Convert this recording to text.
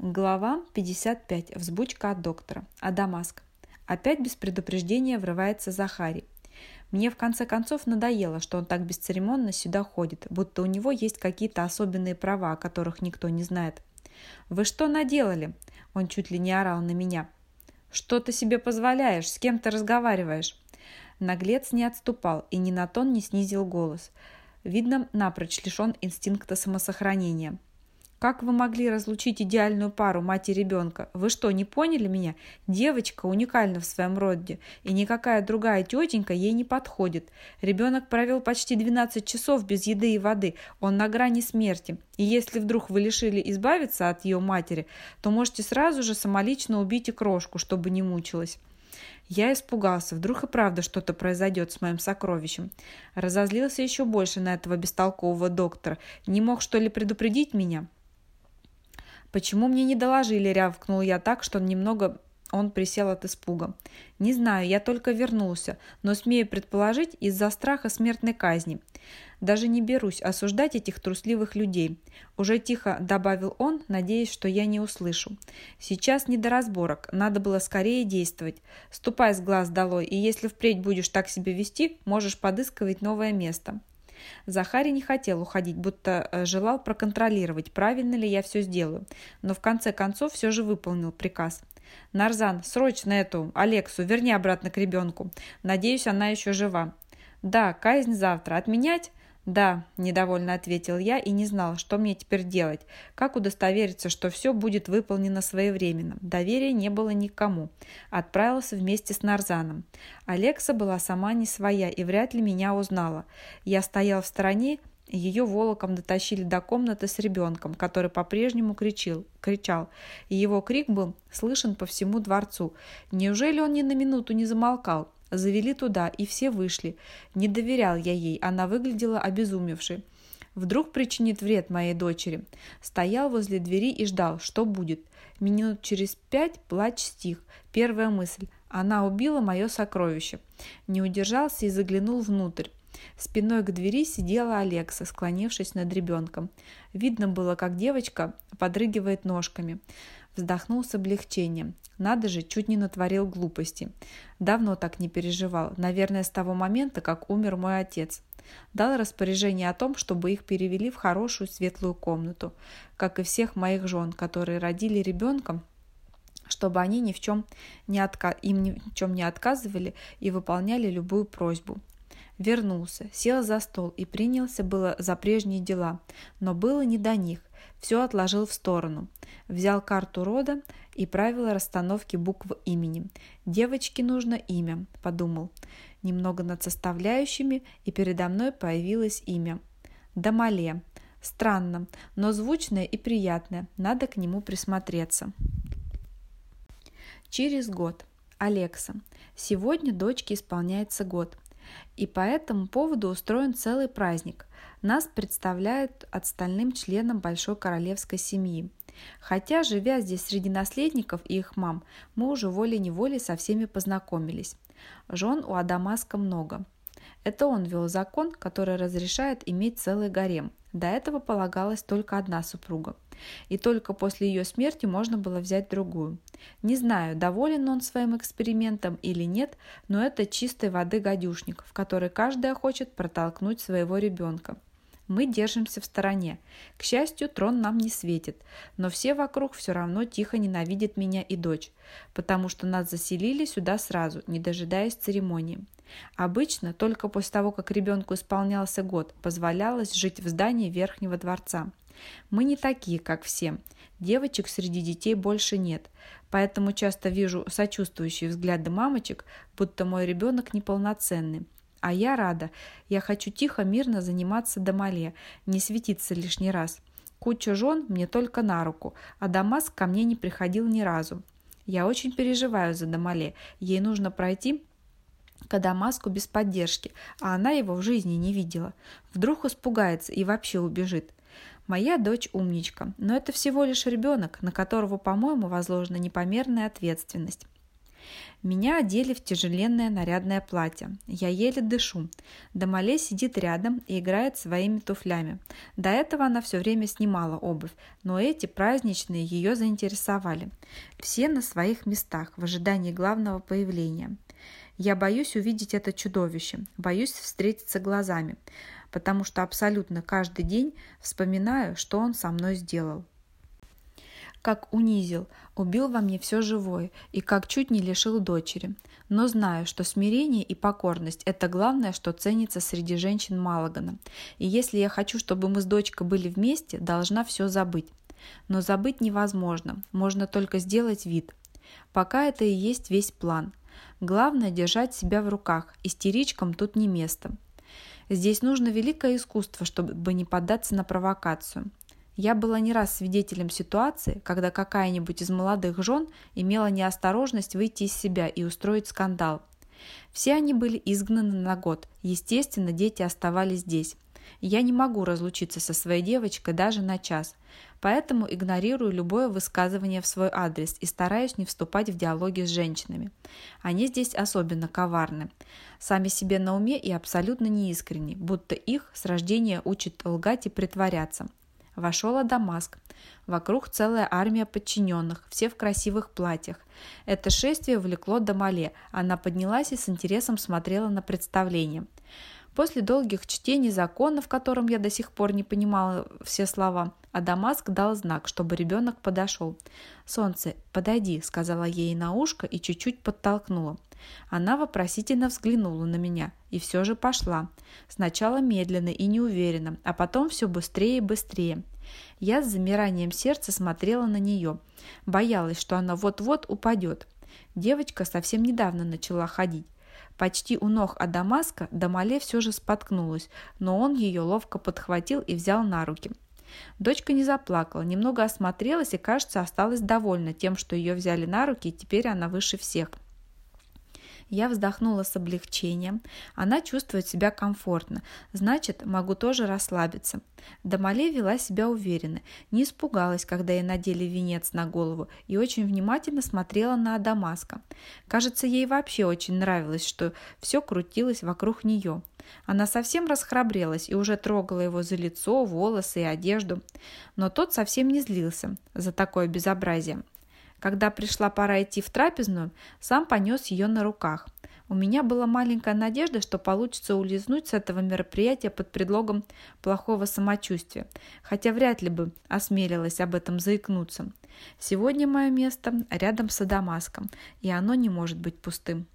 Глава 55. Взбучка от доктора. Адамаск. Опять без предупреждения врывается Захарий. Мне в конце концов надоело, что он так бесцеремонно сюда ходит, будто у него есть какие-то особенные права, о которых никто не знает. «Вы что наделали?» Он чуть ли не орал на меня. «Что ты себе позволяешь? С кем ты разговариваешь?» Наглец не отступал и ни на тон не снизил голос. Видно, напрочь лишен инстинкта самосохранения. Как вы могли разлучить идеальную пару мать и ребенка? Вы что, не поняли меня? Девочка уникальна в своем роде, и никакая другая тетенька ей не подходит. Ребенок провел почти 12 часов без еды и воды, он на грани смерти. И если вдруг вы решили избавиться от ее матери, то можете сразу же самолично убить и крошку, чтобы не мучилась. Я испугался, вдруг и правда что-то произойдет с моим сокровищем. Разозлился еще больше на этого бестолкового доктора. Не мог, что ли, предупредить меня? «Почему мне не доложили?» – рявкнул я так, что немного он присел от испуга. «Не знаю, я только вернулся, но смею предположить из-за страха смертной казни. Даже не берусь осуждать этих трусливых людей». Уже тихо добавил он, надеясь, что я не услышу. «Сейчас не до разборок, надо было скорее действовать. Ступай с глаз долой, и если впредь будешь так себя вести, можешь подыскивать новое место». Захарий не хотел уходить, будто э, желал проконтролировать, правильно ли я все сделаю, но в конце концов все же выполнил приказ. «Нарзан, срочно эту, Алексу, верни обратно к ребенку. Надеюсь, она еще жива». «Да, казнь завтра. Отменять?» «Да», – недовольно ответил я и не знал, что мне теперь делать. Как удостовериться, что все будет выполнено своевременно? Доверия не было никому. Отправился вместе с Нарзаном. Алекса была сама не своя и вряд ли меня узнала. Я стоял в стороне, ее волоком дотащили до комнаты с ребенком, который по-прежнему кричал, кричал, и его крик был слышен по всему дворцу. Неужели он ни на минуту не замолкал? Завели туда, и все вышли. Не доверял я ей, она выглядела обезумевшей. Вдруг причинит вред моей дочери. Стоял возле двери и ждал, что будет. Минут через пять плач стих. Первая мысль. Она убила мое сокровище. Не удержался и заглянул внутрь. Спиной к двери сидела Алекса, склонившись над ребенком. Видно было, как девочка подрыгивает ножками. Вздохнул с облегчением. Надо же, чуть не натворил глупости. Давно так не переживал. Наверное, с того момента, как умер мой отец. Дал распоряжение о том, чтобы их перевели в хорошую светлую комнату, как и всех моих жен, которые родили ребенка, чтобы они ни в чем не отка... им ни в чем не отказывали и выполняли любую просьбу. Вернулся, сел за стол и принялся было за прежние дела, но было не до них. Все отложил в сторону. Взял карту рода и правила расстановки букв имени. «Девочке нужно имя», – подумал. Немного над составляющими, и передо мной появилось имя. Дамале. Странно, но звучное и приятное. Надо к нему присмотреться. Через год. Алекса. Сегодня дочке исполняется год. И по этому поводу устроен целый праздник. Нас представляют остальным членам большой королевской семьи. Хотя, живя здесь среди наследников и их мам, мы уже волей-неволей со всеми познакомились. Жен у Адамаска много. Это он вел закон, который разрешает иметь целый гарем. До этого полагалась только одна супруга. И только после ее смерти можно было взять другую. Не знаю, доволен он своим экспериментом или нет, но это чистой воды гадюшник, в который каждая хочет протолкнуть своего ребенка. Мы держимся в стороне. К счастью, трон нам не светит, но все вокруг все равно тихо ненавидят меня и дочь, потому что нас заселили сюда сразу, не дожидаясь церемонии. Обычно только после того, как ребенку исполнялся год, позволялось жить в здании Верхнего дворца. Мы не такие, как все. Девочек среди детей больше нет, поэтому часто вижу сочувствующие взгляды мамочек, будто мой ребенок неполноценный, а я рада. Я хочу тихо, мирно заниматься домале, не светиться лишний раз. Куча жен мне только на руку, а Дамаск ко мне не приходил ни разу. Я очень переживаю за Дамале. Ей нужно пройти к Дамаску без поддержки, а она его в жизни не видела. Вдруг испугается и вообще убежит. Моя дочь умничка, но это всего лишь ребенок, на которого, по-моему, возложена непомерная ответственность. Меня одели в тяжеленное нарядное платье. Я еле дышу. Дамале сидит рядом и играет своими туфлями. До этого она все время снимала обувь, но эти праздничные ее заинтересовали. Все на своих местах в ожидании главного появления. Я боюсь увидеть это чудовище, боюсь встретиться глазами, потому что абсолютно каждый день вспоминаю, что он со мной сделал как унизил, убил во мне все живое и как чуть не лишил дочери. Но знаю, что смирение и покорность – это главное, что ценится среди женщин Малагана. И если я хочу, чтобы мы с дочкой были вместе, должна все забыть. Но забыть невозможно, можно только сделать вид. Пока это и есть весь план. Главное – держать себя в руках, истеричкам тут не место. Здесь нужно великое искусство, чтобы не поддаться на провокацию. Я была не раз свидетелем ситуации, когда какая-нибудь из молодых жен имела неосторожность выйти из себя и устроить скандал. Все они были изгнаны на год. Естественно, дети оставались здесь. Я не могу разлучиться со своей девочкой даже на час, поэтому игнорирую любое высказывание в свой адрес и стараюсь не вступать в диалоги с женщинами. Они здесь особенно коварны. Сами себе на уме и абсолютно неискренни, будто их с рождения учат лгать и притворяться. Вошел Адамаск. Вокруг целая армия подчиненных, все в красивых платьях. Это шествие влекло до Мале. Она поднялась и с интересом смотрела на представление. После долгих чтений закона, в котором я до сих пор не понимала все слова, Адамаск дал знак, чтобы ребенок подошел. «Солнце, подойди», — сказала ей на ушко и чуть-чуть подтолкнула. Она вопросительно взглянула на меня и все же пошла. Сначала медленно и неуверенно, а потом все быстрее и быстрее. Я с замиранием сердца смотрела на нее. Боялась, что она вот-вот упадет. Девочка совсем недавно начала ходить. Почти у ног Адамаска Дамале все же споткнулась, но он ее ловко подхватил и взял на руки. Дочка не заплакала, немного осмотрелась и, кажется, осталась довольна тем, что ее взяли на руки, и теперь она выше всех. Я вздохнула с облегчением. Она чувствует себя комфортно. Значит, могу тоже расслабиться. Дамале вела себя уверенно, не испугалась, когда ей надели венец на голову, и очень внимательно смотрела на Адамаска. Кажется, ей вообще очень нравилось, что все крутилось вокруг нее. Она совсем расхрабрелась и уже трогала его за лицо, волосы и одежду. Но тот совсем не злился за такое безобразие. Когда пришла пора идти в трапезную, сам понес ее на руках. У меня была маленькая надежда, что получится улизнуть с этого мероприятия под предлогом плохого самочувствия, хотя вряд ли бы осмелилась об этом заикнуться. Сегодня мое место рядом с Адамаском, и оно не может быть пустым.